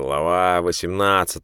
Глава 18.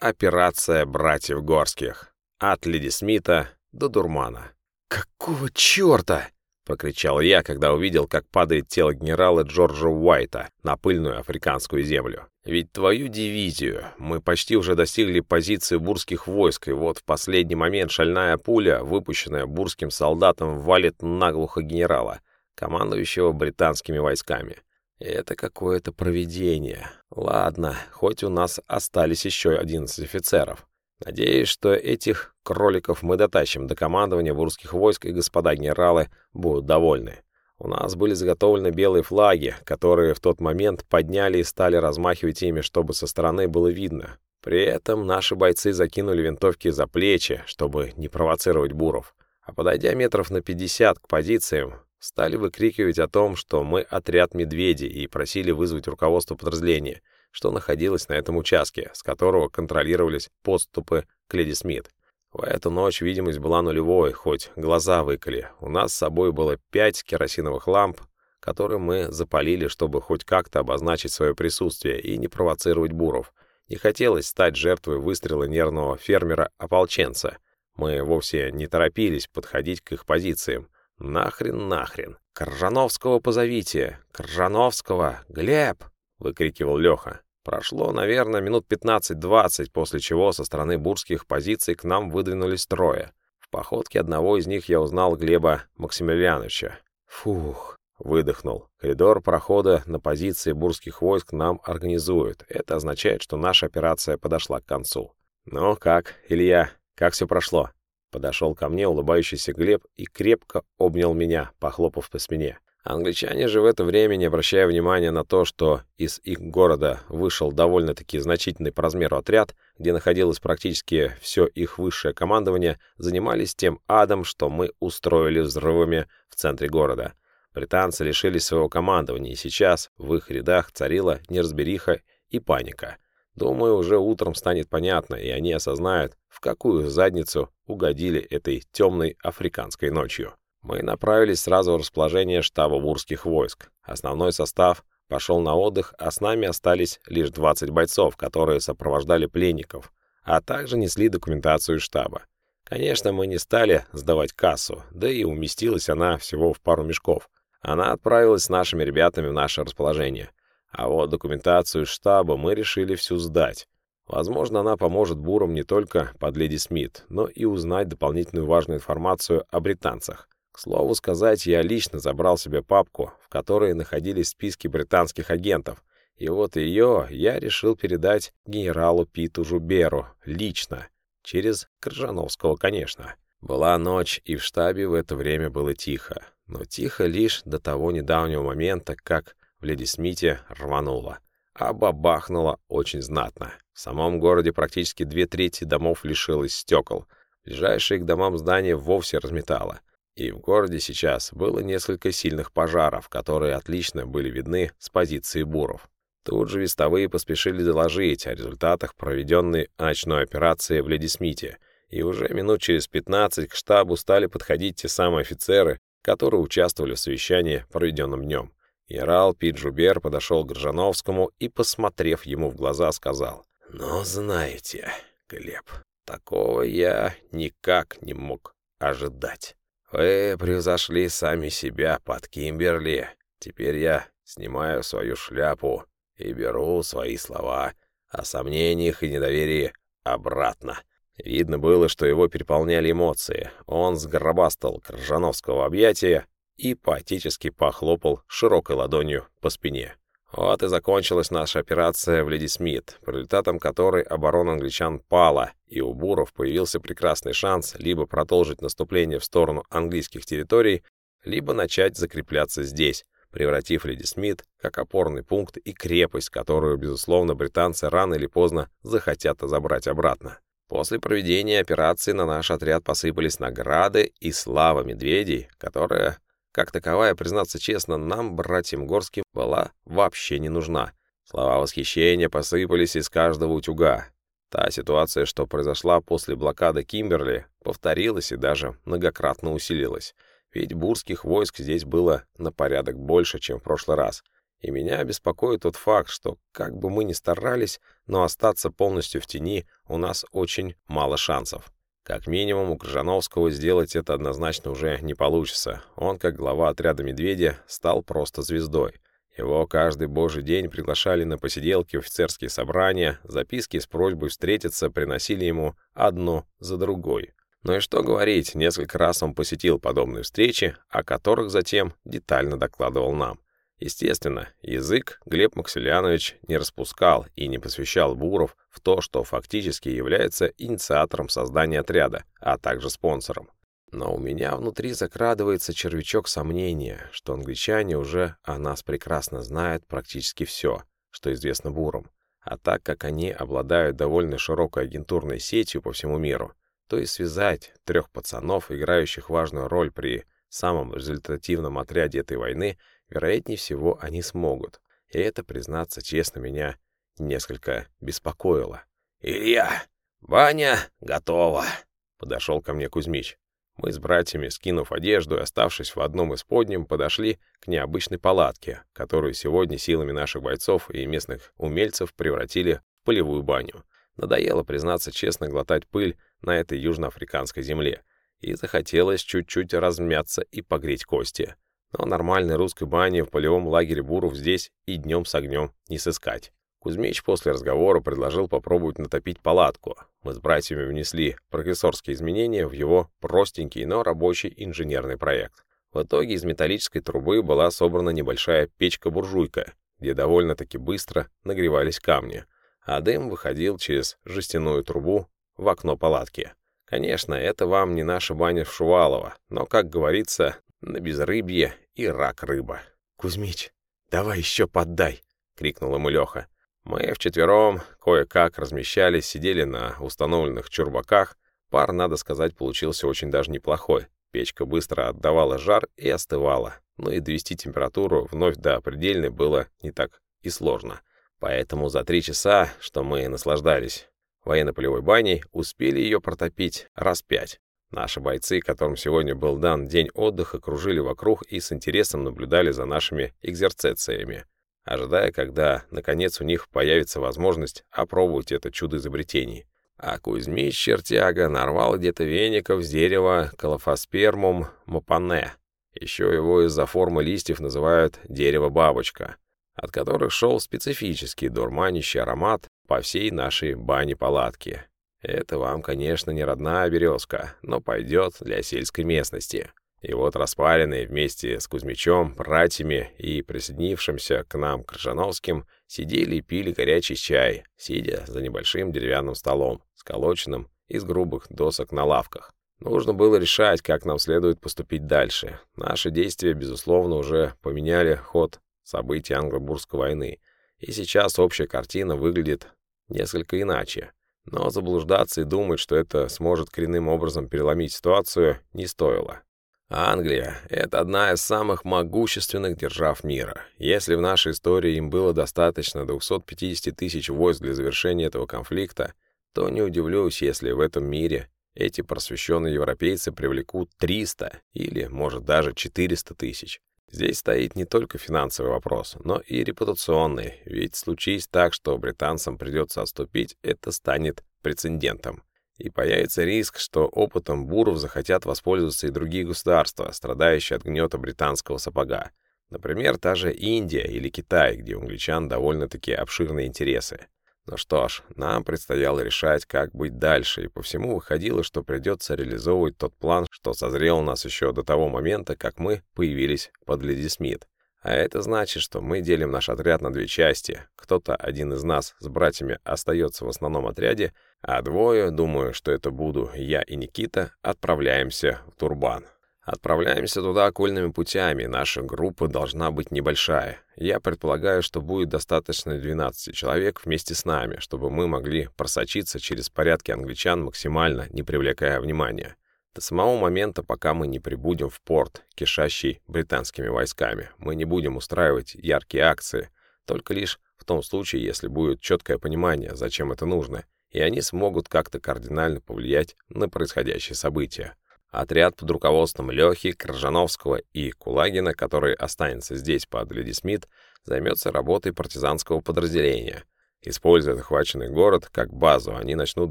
Операция братьев Горских. От Леди Смита до Дурмана. «Какого черта?» — прокричал я, когда увидел, как падает тело генерала Джорджа Уайта на пыльную африканскую землю. «Ведь твою дивизию мы почти уже достигли позиции бурских войск, и вот в последний момент шальная пуля, выпущенная бурским солдатом, валит наглухо генерала, командующего британскими войсками. Это какое-то провидение. Ладно, хоть у нас остались еще 11 офицеров. Надеюсь, что этих кроликов мы дотащим до командования бурских войск, и господа генералы будут довольны. У нас были заготовлены белые флаги, которые в тот момент подняли и стали размахивать ими, чтобы со стороны было видно. При этом наши бойцы закинули винтовки за плечи, чтобы не провоцировать буров. А подойдя метров на 50 к позициям, стали выкрикивать о том, что мы отряд медведей и просили вызвать руководство подразделения, что находилось на этом участке, с которого контролировались подступы к Леди Смит. В эту ночь видимость была нулевой, хоть глаза выколи. У нас с собой было пять керосиновых ламп, которые мы запалили, чтобы хоть как-то обозначить свое присутствие и не провоцировать буров. Не хотелось стать жертвой выстрела нервного фермера-ополченца. Мы вовсе не торопились подходить к их позициям. «Нахрен, нахрен! Кржановского позовите! Кржановского! Глеб!» — выкрикивал Леха. Прошло, наверное, минут 15-20, после чего со стороны бурских позиций к нам выдвинулись трое. В походке одного из них я узнал Глеба Максимилиановича. «Фух!» — выдохнул. «Коридор прохода на позиции бурских войск нам организуют. Это означает, что наша операция подошла к концу». «Ну как, Илья, как все прошло?» Подошел ко мне улыбающийся Глеб и крепко обнял меня, похлопав по спине. Англичане же в это время, не обращая внимания на то, что из их города вышел довольно-таки значительный по размеру отряд, где находилось практически все их высшее командование, занимались тем адом, что мы устроили взрывами в центре города. Британцы лишились своего командования, и сейчас в их рядах царила неразбериха и паника. Думаю, уже утром станет понятно, и они осознают, в какую задницу угодили этой темной африканской ночью. Мы направились сразу в расположение штаба бурских войск. Основной состав пошел на отдых, а с нами остались лишь 20 бойцов, которые сопровождали пленников, а также несли документацию штаба. Конечно, мы не стали сдавать кассу, да и уместилась она всего в пару мешков. Она отправилась с нашими ребятами в наше расположение. А вот документацию штаба мы решили всю сдать. Возможно, она поможет бурам не только под Леди Смит, но и узнать дополнительную важную информацию о британцах. К слову сказать, я лично забрал себе папку, в которой находились списки британских агентов, и вот ее я решил передать генералу Питу Жуберу лично, через Крыжановского, конечно. Была ночь, и в штабе в это время было тихо. Но тихо лишь до того недавнего момента, как в Леди Смите рвануло. А бабахнуло очень знатно. В самом городе практически две трети домов лишилось стекол. Ближайшие к домам здания вовсе разметало. И в городе сейчас было несколько сильных пожаров, которые отлично были видны с позиции буров. Тут же вестовые поспешили доложить о результатах проведенной ночной операции в Ледисмите, и уже минут через 15 к штабу стали подходить те самые офицеры, которые участвовали в совещании, проведенном днем. Генерал Пит Жубер подошел к Гржановскому и, посмотрев ему в глаза, сказал, «Ну, знаете, Глеб, такого я никак не мог ожидать». Вы превзошли сами себя под Кимберли. Теперь я снимаю свою шляпу и беру свои слова о сомнениях и недоверии обратно. Видно было, что его переполняли эмоции. Он сгробастал Кржановского объятия и поотечески похлопал широкой ладонью по спине. Вот и закончилась наша операция в Леди Смит, по результатам которой оборона англичан пала, и у буров появился прекрасный шанс либо продолжить наступление в сторону английских территорий, либо начать закрепляться здесь, превратив Леди Смит как опорный пункт и крепость, которую, безусловно, британцы рано или поздно захотят забрать обратно. После проведения операции на наш отряд посыпались награды и слава медведей, которая как таковая, признаться честно, нам, братьям Горским, была вообще не нужна. Слова восхищения посыпались из каждого утюга. Та ситуация, что произошла после блокады Кимберли, повторилась и даже многократно усилилась. Ведь бурских войск здесь было на порядок больше, чем в прошлый раз. И меня беспокоит тот факт, что как бы мы ни старались, но остаться полностью в тени у нас очень мало шансов. Как минимум, у Крыжановского сделать это однозначно уже не получится. Он, как глава отряда «Медведя», стал просто звездой. Его каждый божий день приглашали на посиделки офицерские собрания, записки с просьбой встретиться приносили ему одну за другой. Ну и что говорить, несколько раз он посетил подобные встречи, о которых затем детально докладывал нам. Естественно, язык Глеб Максимiliaнович не распускал и не посвящал Буров в то, что фактически является инициатором создания отряда, а также спонсором. Но у меня внутри закрадывается червячок сомнения, что англичане уже о нас прекрасно знают практически все, что известно Бурам. А так как они обладают довольно широкой агентурной сетью по всему миру, то и связать трех пацанов, играющих важную роль при самом результативном отряде этой войны, вероятнее всего, они смогут. И это, признаться честно, меня несколько беспокоило. «Илья, баня готова!» — подошел ко мне Кузьмич. Мы с братьями, скинув одежду и оставшись в одном из подним, подошли к необычной палатке, которую сегодня силами наших бойцов и местных умельцев превратили в полевую баню. Надоело, признаться честно, глотать пыль на этой южноафриканской земле, и захотелось чуть-чуть размяться и погреть кости. Но нормальной русской бани в полевом лагере Буров здесь и днем с огнем не сыскать. Кузьмич после разговора предложил попробовать натопить палатку. Мы с братьями внесли профессорские изменения в его простенький, но рабочий инженерный проект. В итоге из металлической трубы была собрана небольшая печка-буржуйка, где довольно-таки быстро нагревались камни, а дым выходил через жестяную трубу в окно палатки. Конечно, это вам не наша баня в Шувалово, но, как говорится, на безрыбье и рак рыба. «Кузьмич, давай еще поддай!» — крикнул ему Леха. Мы вчетвером кое-как размещались, сидели на установленных чурбаках. Пар, надо сказать, получился очень даже неплохой. Печка быстро отдавала жар и остывала. Но и довести температуру вновь до предельной было не так и сложно. Поэтому за три часа, что мы наслаждались военно-полевой баней, успели ее протопить раз пять. Наши бойцы, которым сегодня был дан день отдыха, кружили вокруг и с интересом наблюдали за нашими экзерцициями, ожидая, когда, наконец, у них появится возможность опробовать это чудо изобретений. А Кузьмич чертяга нарвал где-то веников с дерева калофоспермум мопане. Еще его из-за формы листьев называют дерево-бабочка, от которых шел специфический дурманящий аромат по всей нашей бане-палатке. Это вам, конечно, не родная березка, но пойдет для сельской местности. И вот распаренные вместе с Кузьмичом, братьями и присоединившимся к нам Крыжановским сидели и пили горячий чай, сидя за небольшим деревянным столом, сколоченным из грубых досок на лавках. Нужно было решать, как нам следует поступить дальше. Наши действия, безусловно, уже поменяли ход событий англо-бурской войны, и сейчас общая картина выглядит несколько иначе. Но заблуждаться и думать, что это сможет коренным образом переломить ситуацию, не стоило. Англия — это одна из самых могущественных держав мира. Если в нашей истории им было достаточно 250 тысяч войск для завершения этого конфликта, то не удивлюсь, если в этом мире эти просвещенные европейцы привлекут 300 или, может, даже 400 тысяч. Здесь стоит не только финансовый вопрос, но и репутационный, ведь случись так, что британцам придется отступить, это станет прецедентом. И появится риск, что опытом буров захотят воспользоваться и другие государства, страдающие от гнета британского сапога. Например, та же Индия или Китай, где у англичан довольно-таки обширные интересы. Ну что ж, нам предстояло решать, как быть дальше, и по всему выходило, что придется реализовывать тот план, что созрел у нас еще до того момента, как мы появились под Леди Смит. А это значит, что мы делим наш отряд на две части. Кто-то, один из нас с братьями, остается в основном отряде, а двое, думаю, что это буду я и Никита, отправляемся в Турбан. Отправляемся туда окольными путями, наша группа должна быть небольшая. Я предполагаю, что будет достаточно 12 человек вместе с нами, чтобы мы могли просочиться через порядки англичан максимально, не привлекая внимания. До самого момента, пока мы не прибудем в порт, кишащий британскими войсками, мы не будем устраивать яркие акции, только лишь в том случае, если будет четкое понимание, зачем это нужно, и они смогут как-то кардинально повлиять на происходящие события. Отряд под руководством Лехи, Крыжановского и Кулагина, который останется здесь под Леди Смит, займется работой партизанского подразделения. Используя захваченный город как базу, они начнут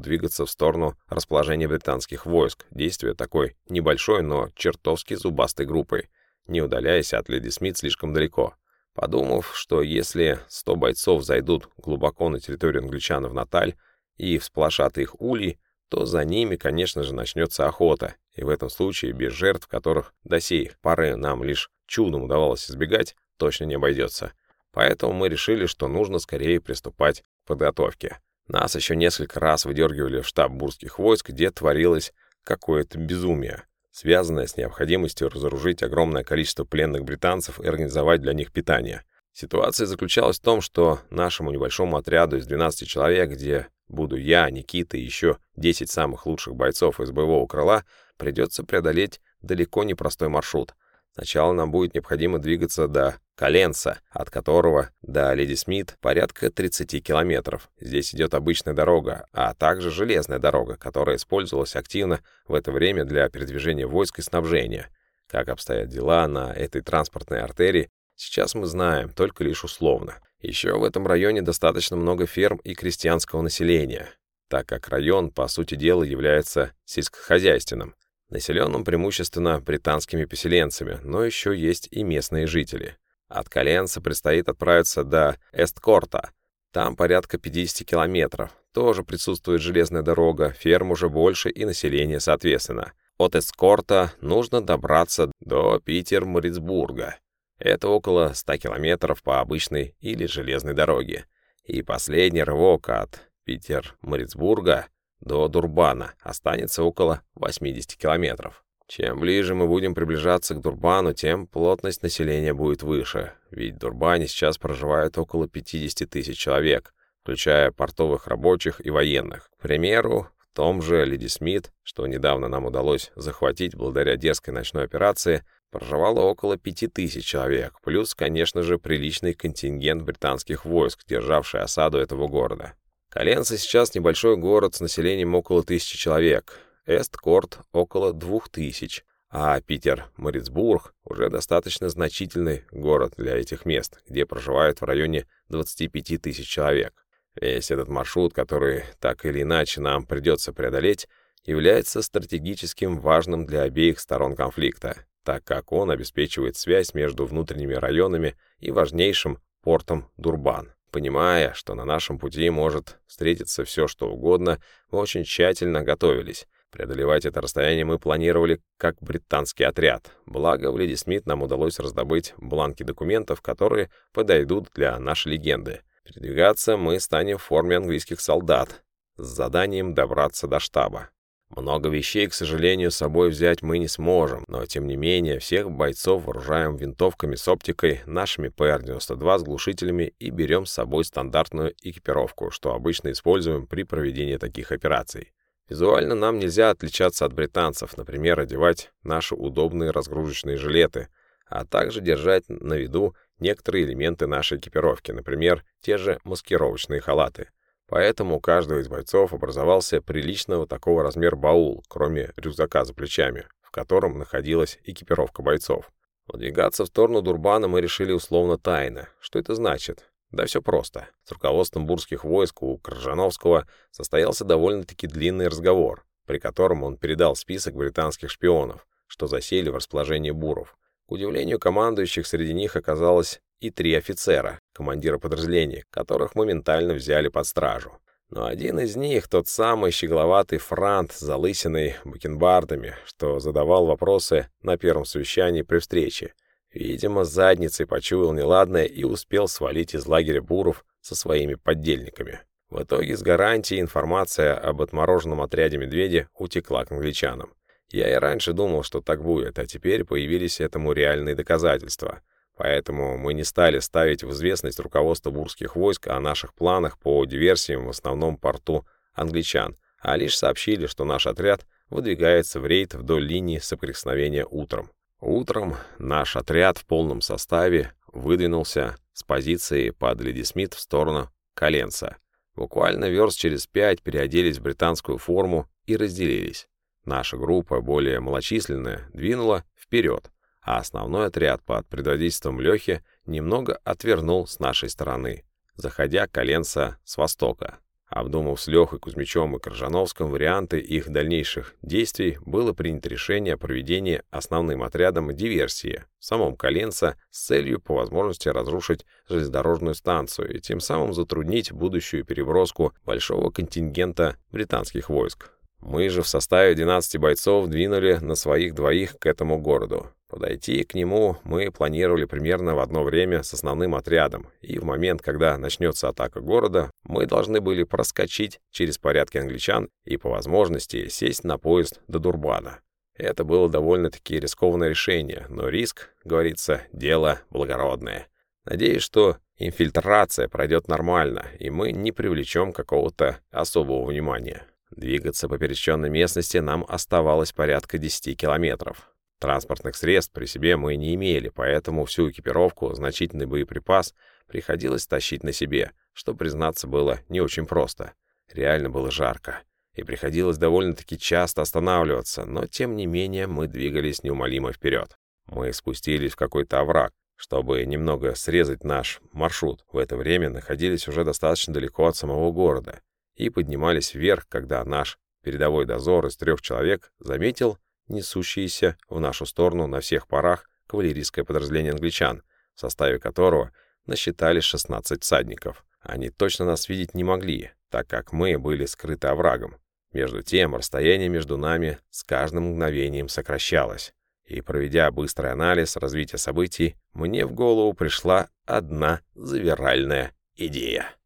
двигаться в сторону расположения британских войск, действуя такой небольшой, но чертовски зубастой группой, не удаляясь от Леди Смит слишком далеко. Подумав, что если 100 бойцов зайдут глубоко на территорию англичан в Наталь и всполошат их улей, то за ними, конечно же, начнется охота, и в этом случае без жертв, которых до сей поры нам лишь чудом удавалось избегать, точно не обойдется. Поэтому мы решили, что нужно скорее приступать к подготовке. Нас еще несколько раз выдергивали в штаб бурских войск, где творилось какое-то безумие, связанное с необходимостью разоружить огромное количество пленных британцев и организовать для них питание. Ситуация заключалась в том, что нашему небольшому отряду из 12 человек, где буду я, Никита и еще 10 самых лучших бойцов из боевого крыла, придется преодолеть далеко не простой маршрут. Сначала нам будет необходимо двигаться до Коленца, от которого до Леди Смит порядка 30 километров. Здесь идет обычная дорога, а также железная дорога, которая использовалась активно в это время для передвижения войск и снабжения. Как обстоят дела на этой транспортной артерии, сейчас мы знаем, только лишь условно. Еще в этом районе достаточно много ферм и крестьянского населения, так как район, по сути дела, является сельскохозяйственным, населенным преимущественно британскими поселенцами, но еще есть и местные жители. От Коленца предстоит отправиться до Эсткорта. Там порядка 50 километров. Тоже присутствует железная дорога, ферм уже больше и население соответственно. От Эскорта нужно добраться до Питер-Морицбурга. Это около 100 километров по обычной или железной дороге. И последний рывок от Питер-Морицбурга до Дурбана останется около 80 километров. Чем ближе мы будем приближаться к Дурбану, тем плотность населения будет выше, ведь в Дурбане сейчас проживает около 50 тысяч человек, включая портовых рабочих и военных. К примеру, в том же Леди Смит, что недавно нам удалось захватить благодаря дерзкой ночной операции, проживало около 5000 человек, плюс, конечно же, приличный контингент британских войск, державший осаду этого города. Коленца сейчас небольшой город с населением около тысячи человек, Эсткорт около двух тысяч, а Питер-Морицбург уже достаточно значительный город для этих мест, где проживают в районе 25 тысяч человек. Весь этот маршрут, который так или иначе нам придется преодолеть, является стратегическим важным для обеих сторон конфликта, так как он обеспечивает связь между внутренними районами и важнейшим портом Дурбан. Понимая, что на нашем пути может встретиться все, что угодно, мы очень тщательно готовились. Преодолевать это расстояние мы планировали как британский отряд. Благо, в Леди Смит нам удалось раздобыть бланки документов, которые подойдут для нашей легенды. Передвигаться мы станем в форме английских солдат с заданием добраться до штаба. Много вещей, к сожалению, с собой взять мы не сможем, но тем не менее всех бойцов вооружаем винтовками с оптикой, нашими ПР-92 с глушителями и берем с собой стандартную экипировку, что обычно используем при проведении таких операций. Визуально нам нельзя отличаться от британцев, например, одевать наши удобные разгрузочные жилеты, а также держать на виду некоторые элементы нашей экипировки, например, те же маскировочные халаты. Поэтому у каждого из бойцов образовался приличного такого размера баул, кроме рюкзака за плечами, в котором находилась экипировка бойцов. Выдвигаться в сторону Дурбана мы решили условно тайно. Что это значит? Да все просто. С руководством бурских войск у Крыжановского состоялся довольно-таки длинный разговор, при котором он передал список британских шпионов, что засели в расположении буров. К удивлению командующих, среди них оказалось и три офицера, командира подразделений, которых моментально взяли под стражу. Но один из них, тот самый щегловатый франт с залысиной бакенбардами, что задавал вопросы на первом совещании при встрече, видимо, задницей почуял неладное и успел свалить из лагеря буров со своими поддельниками. В итоге с гарантией информация об отмороженном отряде медведя утекла к англичанам. Я и раньше думал, что так будет, а теперь появились этому реальные доказательства — Поэтому мы не стали ставить в известность руководство бурских войск о наших планах по диверсиям в основном порту англичан, а лишь сообщили, что наш отряд выдвигается в рейд вдоль линии соприкосновения утром. Утром наш отряд в полном составе выдвинулся с позиции под Леди Смит в сторону Коленца. Буквально верст через пять переоделись в британскую форму и разделились. Наша группа, более малочисленная, двинула вперед, а основной отряд под предводительством Лехи немного отвернул с нашей стороны, заходя коленца с востока. Обдумав с Лехой Кузьмичем и Коржановским варианты их дальнейших действий, было принято решение о проведении основным отрядом диверсии в самом Коленце с целью по возможности разрушить железнодорожную станцию и тем самым затруднить будущую переброску большого контингента британских войск. Мы же в составе 12 бойцов двинули на своих двоих к этому городу. Подойти к нему мы планировали примерно в одно время с основным отрядом, и в момент, когда начнется атака города, мы должны были проскочить через порядки англичан и, по возможности, сесть на поезд до Дурбана. Это было довольно-таки рискованное решение, но риск, говорится, дело благородное. Надеюсь, что инфильтрация пройдет нормально, и мы не привлечем какого-то особого внимания. Двигаться по пересеченной местности нам оставалось порядка 10 километров. Транспортных средств при себе мы не имели, поэтому всю экипировку, значительный боеприпас приходилось тащить на себе, что, признаться, было не очень просто. Реально было жарко, и приходилось довольно-таки часто останавливаться, но, тем не менее, мы двигались неумолимо вперед. Мы спустились в какой-то овраг, чтобы немного срезать наш маршрут. В это время находились уже достаточно далеко от самого города и поднимались вверх, когда наш передовой дозор из трех человек заметил несущиеся в нашу сторону на всех парах кавалерийское подразделение англичан, в составе которого насчитали 16 всадников. Они точно нас видеть не могли, так как мы были скрыты оврагом. Между тем, расстояние между нами с каждым мгновением сокращалось. И, проведя быстрый анализ развития событий, мне в голову пришла одна завиральная идея.